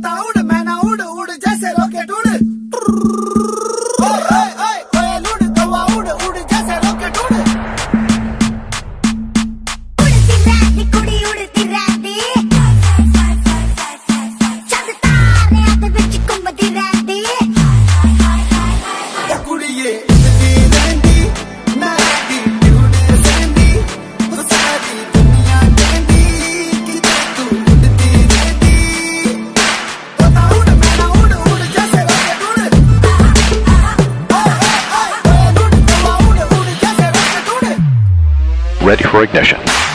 Tá ruim. Ready for ignition.